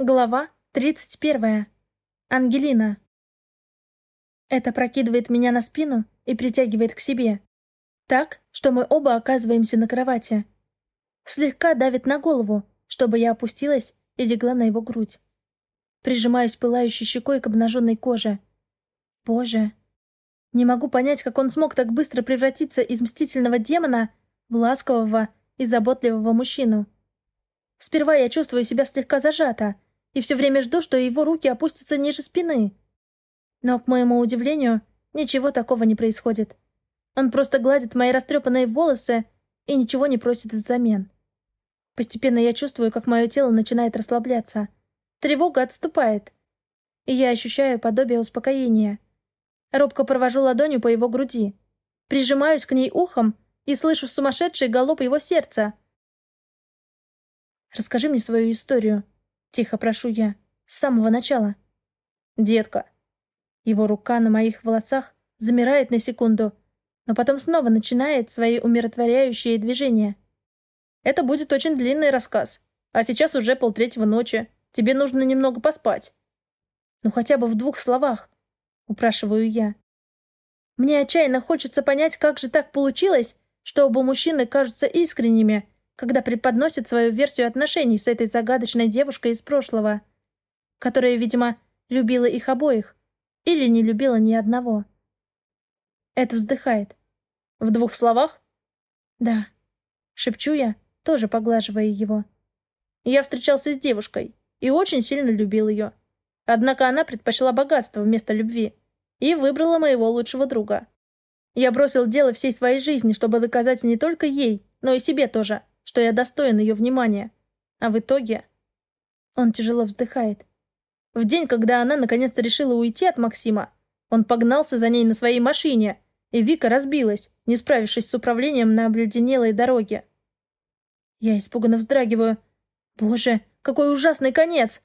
Глава 31. Ангелина. Это прокидывает меня на спину и притягивает к себе. Так, что мы оба оказываемся на кровати. Слегка давит на голову, чтобы я опустилась и легла на его грудь. Прижимаюсь пылающей щекой к обнаженной коже. Боже. Не могу понять, как он смог так быстро превратиться из мстительного демона в ласкового и заботливого мужчину. Сперва я чувствую себя слегка зажата — и все время жду, что его руки опустятся ниже спины. Но, к моему удивлению, ничего такого не происходит. Он просто гладит мои растрепанные волосы и ничего не просит взамен. Постепенно я чувствую, как мое тело начинает расслабляться. Тревога отступает. И я ощущаю подобие успокоения. Робко провожу ладонью по его груди. Прижимаюсь к ней ухом и слышу сумасшедший галоп его сердца. «Расскажи мне свою историю», Тихо прошу я. С самого начала. Детка. Его рука на моих волосах замирает на секунду, но потом снова начинает свои умиротворяющие движения. Это будет очень длинный рассказ. А сейчас уже полтретьего ночи. Тебе нужно немного поспать. Ну хотя бы в двух словах, упрашиваю я. Мне отчаянно хочется понять, как же так получилось, что оба мужчины кажутся искренними, когда преподносит свою версию отношений с этой загадочной девушкой из прошлого, которая, видимо, любила их обоих или не любила ни одного. Эд вздыхает. В двух словах? Да. Шепчу я, тоже поглаживая его. Я встречался с девушкой и очень сильно любил ее. Однако она предпочла богатство вместо любви и выбрала моего лучшего друга. Я бросил дело всей своей жизни, чтобы доказать не только ей, но и себе тоже, что я достоин ее внимания. А в итоге... Он тяжело вздыхает. В день, когда она наконец-то решила уйти от Максима, он погнался за ней на своей машине, и Вика разбилась, не справившись с управлением на обледенелой дороге. Я испуганно вздрагиваю. Боже, какой ужасный конец!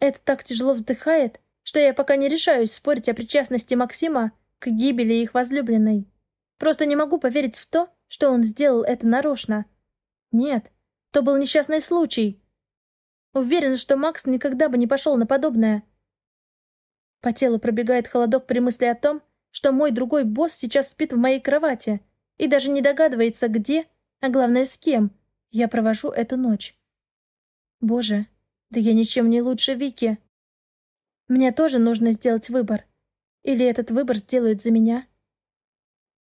Это так тяжело вздыхает, что я пока не решаюсь спорить о причастности Максима к гибели их возлюбленной. Просто не могу поверить в то, что он сделал это нарочно. Нет, то был несчастный случай. Уверен, что Макс никогда бы не пошел на подобное. По телу пробегает холодок при мысли о том, что мой другой босс сейчас спит в моей кровати и даже не догадывается, где, а главное, с кем я провожу эту ночь. Боже, да я ничем не лучше Вики. Мне тоже нужно сделать выбор. Или этот выбор сделают за меня?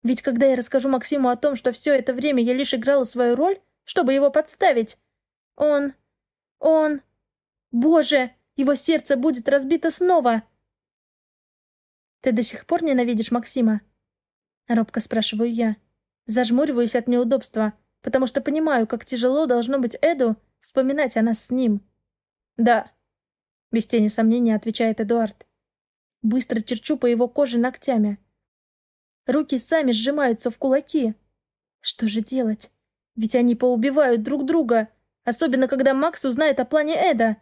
Ведь когда я расскажу Максиму о том, что все это время я лишь играла свою роль, чтобы его подставить, он... он... Боже, его сердце будет разбито снова. «Ты до сих пор ненавидишь Максима?» Робко спрашиваю я. Зажмуриваюсь от неудобства, потому что понимаю, как тяжело должно быть Эду вспоминать о нас с ним. «Да», — без тени сомнения отвечает Эдуард. Быстро черчу по его коже ногтями. Руки сами сжимаются в кулаки. Что же делать? Ведь они поубивают друг друга. Особенно, когда Макс узнает о плане Эда.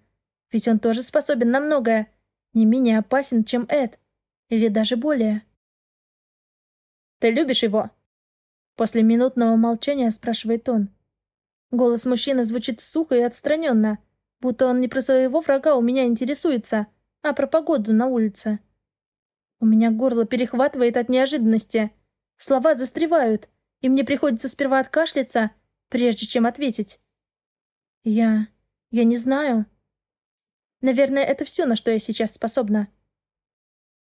Ведь он тоже способен на многое. Не менее опасен, чем Эд. Или даже более. «Ты любишь его?» После минутного молчания спрашивает он. Голос мужчины звучит сухо и отстраненно, будто он не про своего врага у меня интересуется, а про погоду на улице. У меня горло перехватывает от неожиданности. Слова застревают, и мне приходится сперва откашляться, прежде чем ответить. Я... я не знаю. Наверное, это все, на что я сейчас способна.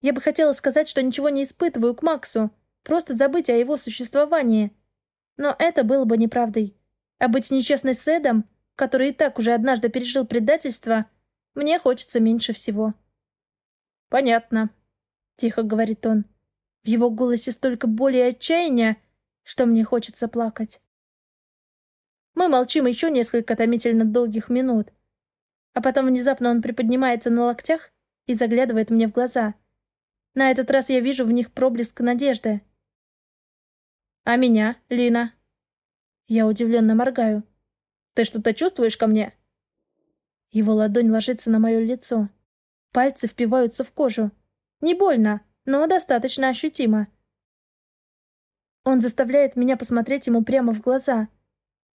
Я бы хотела сказать, что ничего не испытываю к Максу, просто забыть о его существовании. Но это было бы неправдой. А быть нечестной с Эдом, который и так уже однажды пережил предательство, мне хочется меньше всего. «Понятно», тихо говорит он. В его голосе столько боли и отчаяния, что мне хочется плакать. Мы молчим еще несколько томительно долгих минут. А потом внезапно он приподнимается на локтях и заглядывает мне в глаза. На этот раз я вижу в них проблеск надежды. «А меня, Лина?» Я удивленно моргаю. «Ты что-то чувствуешь ко мне?» Его ладонь ложится на мое лицо. Пальцы впиваются в кожу. Не больно, но достаточно ощутимо. Он заставляет меня посмотреть ему прямо в глаза.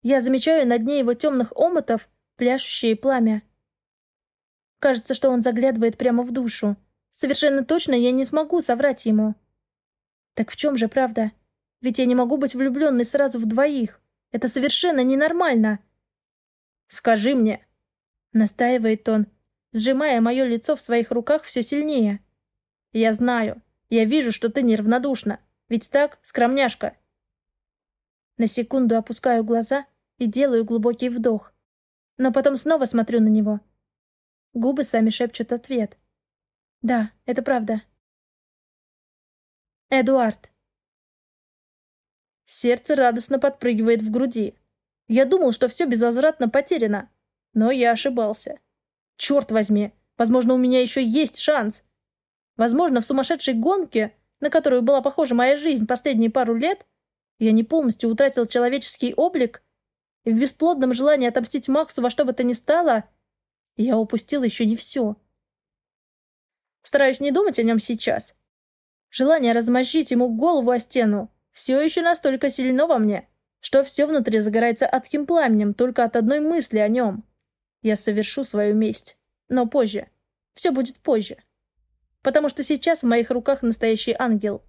Я замечаю на дне его темных омотов пляшущее пламя. Кажется, что он заглядывает прямо в душу. Совершенно точно я не смогу соврать ему. Так в чем же правда? Ведь я не могу быть влюбленной сразу в двоих. Это совершенно ненормально. «Скажи мне», — настаивает он, сжимая мое лицо в своих руках все сильнее. «Я знаю. Я вижу, что ты неравнодушна. Ведь так, скромняшка?» На секунду опускаю глаза и делаю глубокий вдох. Но потом снова смотрю на него. Губы сами шепчут ответ. «Да, это правда». Эдуард. Сердце радостно подпрыгивает в груди. Я думал, что все безвозвратно потеряно. Но я ошибался. Черт возьми, возможно, у меня еще есть шанс. Возможно, в сумасшедшей гонке, на которую была похожа моя жизнь последние пару лет, я не полностью утратил человеческий облик, и в бесплодном желании отомстить Максу во что бы то ни стало, я упустил еще не все. Стараюсь не думать о нем сейчас. Желание размозжить ему голову о стену все еще настолько сильно во мне, что все внутри загорается адским пламенем только от одной мысли о нем. Я совершу свою месть. Но позже. Все будет позже. Потому что сейчас в моих руках настоящий ангел.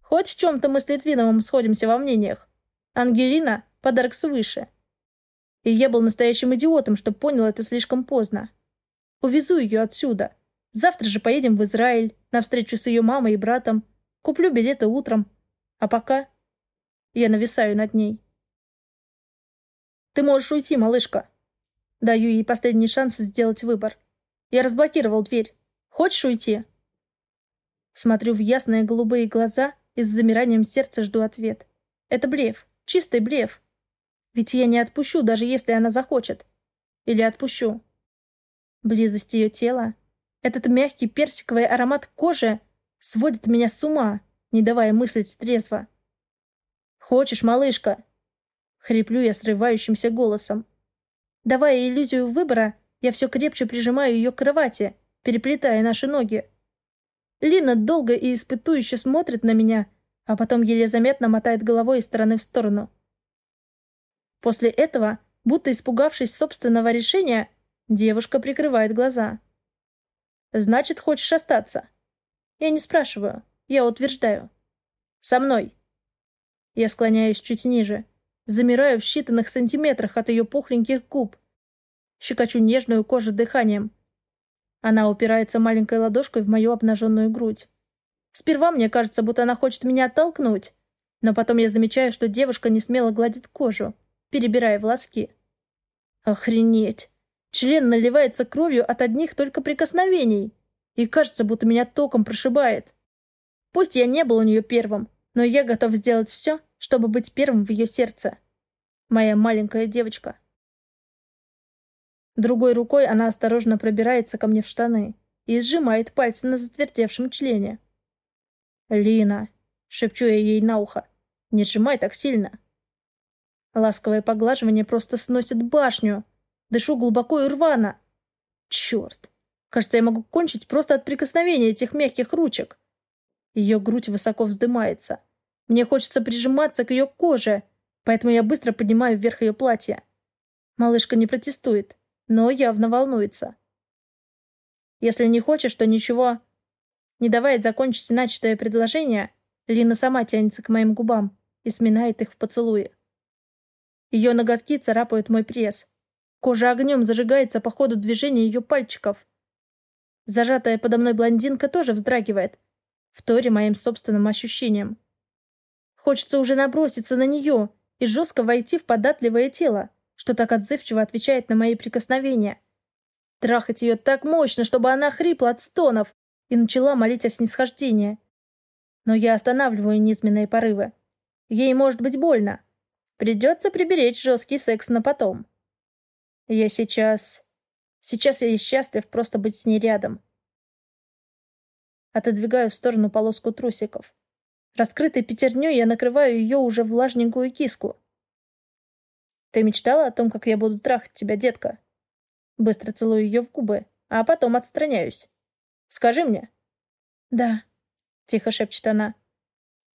Хоть в чем-то мы с Литвиновым сходимся во мнениях. Ангелина — подарок свыше. И я был настоящим идиотом, что понял это слишком поздно. Увезу ее отсюда. Завтра же поедем в Израиль, на встречу с ее мамой и братом. Куплю билеты утром. А пока... Я нависаю над ней. «Ты можешь уйти, малышка». Даю ей последний шанс сделать выбор. Я разблокировал дверь. Хочешь уйти? Смотрю в ясные голубые глаза и с замиранием сердца жду ответ. Это блеф. Чистый блеф. Ведь я не отпущу, даже если она захочет. Или отпущу. Близость ее тела, этот мягкий персиковый аромат кожи сводит меня с ума, не давая мыслить трезво. «Хочешь, малышка?» Хриплю я срывающимся голосом. Давая иллюзию выбора, я все крепче прижимаю ее к кровати, переплетая наши ноги. Лина долго и испытующе смотрит на меня, а потом еле заметно мотает головой из стороны в сторону. После этого, будто испугавшись собственного решения, девушка прикрывает глаза. «Значит, хочешь остаться?» Я не спрашиваю, я утверждаю. «Со мной!» Я склоняюсь чуть ниже. Замираю в считанных сантиметрах от ее пухленьких губ. Щекочу нежную кожу дыханием. Она упирается маленькой ладошкой в мою обнаженную грудь. Сперва мне кажется, будто она хочет меня оттолкнуть, но потом я замечаю, что девушка не смело гладит кожу, перебирая волоски. Охренеть! Член наливается кровью от одних только прикосновений, и кажется, будто меня током прошибает. Пусть я не был у нее первым, но я готов сделать все, чтобы быть первым в ее сердце. Моя маленькая девочка. Другой рукой она осторожно пробирается ко мне в штаны и сжимает пальцы на затвердевшем члене. «Лина!» — шепчу я ей на ухо. «Не сжимай так сильно!» Ласковое поглаживание просто сносит башню. Дышу глубоко и рвано. Черт! Кажется, я могу кончить просто от прикосновения этих мягких ручек. Ее грудь высоко вздымается. Мне хочется прижиматься к ее коже, поэтому я быстро поднимаю вверх ее платье. Малышка не протестует, но явно волнуется. Если не хочешь, то ничего. Не давая закончить начатое предложение, Лина сама тянется к моим губам и сминает их в поцелуе. Ее ноготки царапают мой пресс. Кожа огнем зажигается по ходу движения ее пальчиков. Зажатая подо мной блондинка тоже вздрагивает, вторя моим собственным ощущениям. Хочется уже наброситься на нее и жестко войти в податливое тело, что так отзывчиво отвечает на мои прикосновения. Трахать ее так мощно, чтобы она хрипла от стонов и начала молить о снисхождении. Но я останавливаю низменные порывы. Ей может быть больно. Придется приберечь жесткий секс на потом. Я сейчас... Сейчас я счастлив просто быть с ней рядом. Отодвигаю в сторону полоску трусиков. Раскрытой пятерней я накрываю ее уже влажненькую киску. «Ты мечтала о том, как я буду трахать тебя, детка?» Быстро целую ее в губы, а потом отстраняюсь. «Скажи мне». «Да», — тихо шепчет она.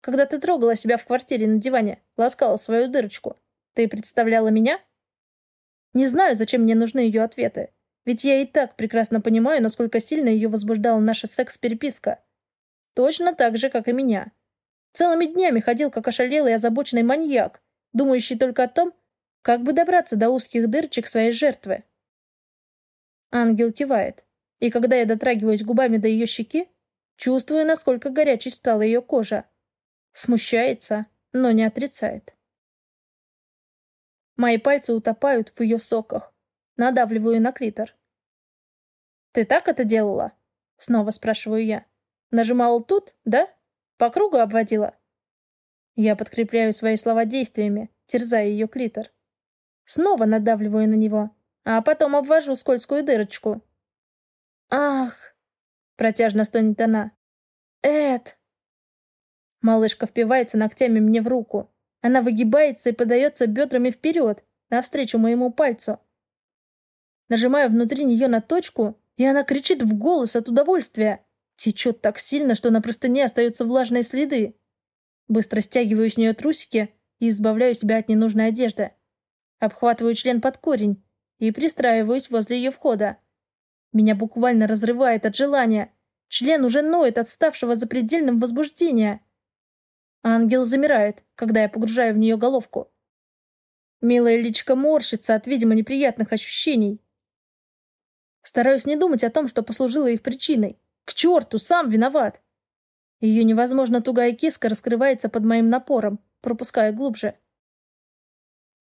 «Когда ты трогала себя в квартире на диване, ласкала свою дырочку, ты представляла меня?» Не знаю, зачем мне нужны ее ответы. ведь я и так прекрасно понимаю, насколько сильно ее возбуждала наша секс-переписка. Точно так же, как и меня. Целыми днями ходил, как ошалелый и озабоченный маньяк, думающий только о том, как бы добраться до узких дырочек своей жертвы. Ангел кивает, и когда я дотрагиваюсь губами до ее щеки, чувствую, насколько горячей стала ее кожа. Смущается, но не отрицает. Мои пальцы утопают в ее соках. Надавливаю на клитор. «Ты так это делала?» Снова спрашиваю я. «Нажимала тут, да? По кругу обводила?» Я подкрепляю свои слова действиями, терзая ее клитор. Снова надавливаю на него, а потом обвожу скользкую дырочку. «Ах!» — протяжно стонет она. «Эд!» Малышка впивается ногтями мне в руку. Она выгибается и подается бедрами вперед, навстречу моему пальцу. Нажимаю внутри нее на точку, и она кричит в голос от удовольствия. Течет так сильно, что на простыне остаются влажные следы. Быстро стягиваю с нее трусики и избавляю себя от ненужной одежды. Обхватываю член под корень и пристраиваюсь возле ее входа. Меня буквально разрывает от желания. Член уже ноет от ставшего запредельным возбуждения. Ангел замирает, когда я погружаю в нее головку. Милая личка морщится от, видимо, неприятных ощущений. Стараюсь не думать о том, что послужило их причиной. К черту, сам виноват. Ее невозможно тугая киска раскрывается под моим напором, пропуская глубже.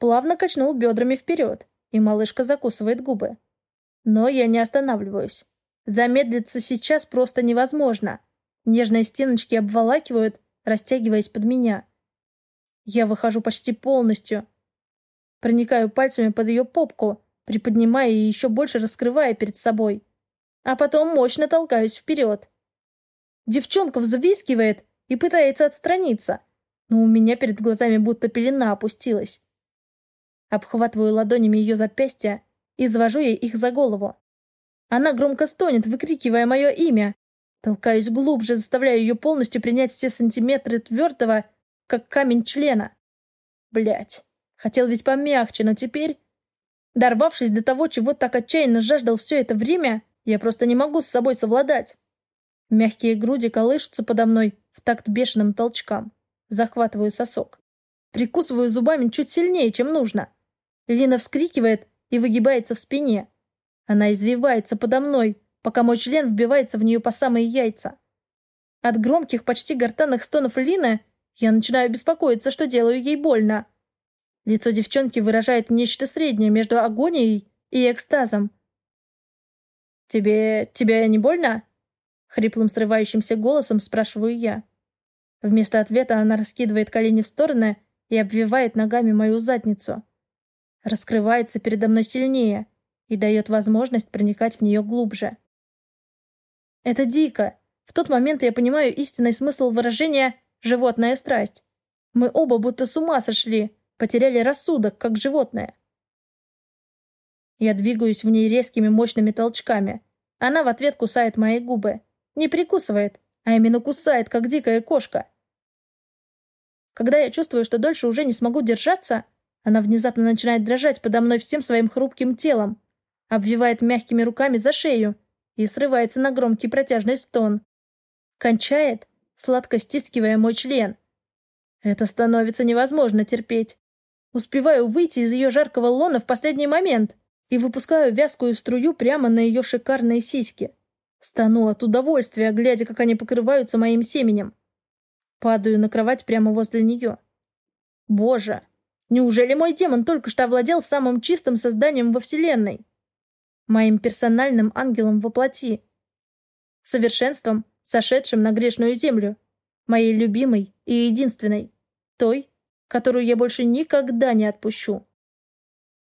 Плавно качнул бедрами вперед, и малышка закусывает губы. Но я не останавливаюсь. Замедлиться сейчас просто невозможно. Нежные стеночки обволакивают, растягиваясь под меня. Я выхожу почти полностью. Проникаю пальцами под ее попку, приподнимая и еще больше раскрывая перед собой. А потом мощно толкаюсь вперед. Девчонка взвискивает и пытается отстраниться, но у меня перед глазами будто пелена опустилась. Обхватываю ладонями ее запястья и завожу ей их за голову. Она громко стонет, выкрикивая мое имя. Толкаюсь глубже, заставляю ее полностью принять все сантиметры твердого, как камень члена. Блять, хотел ведь помягче, но теперь... Дорвавшись до того, чего так отчаянно жаждал все это время, я просто не могу с собой совладать. Мягкие груди колышутся подо мной в такт бешеным толчкам. Захватываю сосок. Прикусываю зубами чуть сильнее, чем нужно. Лина вскрикивает и выгибается в спине. Она извивается подо мной, пока мой член вбивается в нее по самые яйца. От громких, почти гортанных стонов Лины я начинаю беспокоиться, что делаю ей больно. Лицо девчонки выражает нечто среднее между агонией и экстазом. «Тебе... тебе не больно?» Хриплым срывающимся голосом спрашиваю я. Вместо ответа она раскидывает колени в стороны и обвивает ногами мою задницу. Раскрывается передо мной сильнее и дает возможность проникать в нее глубже. Это дико. В тот момент я понимаю истинный смысл выражения «животная страсть». Мы оба будто с ума сошли, потеряли рассудок, как животное. Я двигаюсь в ней резкими мощными толчками. Она в ответ кусает мои губы. Не прикусывает, а именно кусает, как дикая кошка. Когда я чувствую, что дольше уже не смогу держаться, она внезапно начинает дрожать подо мной всем своим хрупким телом, обвивает мягкими руками за шею и срывается на громкий протяжный стон. Кончает, сладко стискивая мой член. Это становится невозможно терпеть. Успеваю выйти из ее жаркого лона в последний момент и выпускаю вязкую струю прямо на ее шикарные сиськи. Стану от удовольствия, глядя, как они покрываются моим семенем. Падаю на кровать прямо возле нее. Боже, неужели мой демон только что овладел самым чистым созданием во Вселенной? Моим персональным ангелом во плоти. Совершенством, сошедшим на грешную землю. Моей любимой и единственной. Той, которую я больше никогда не отпущу.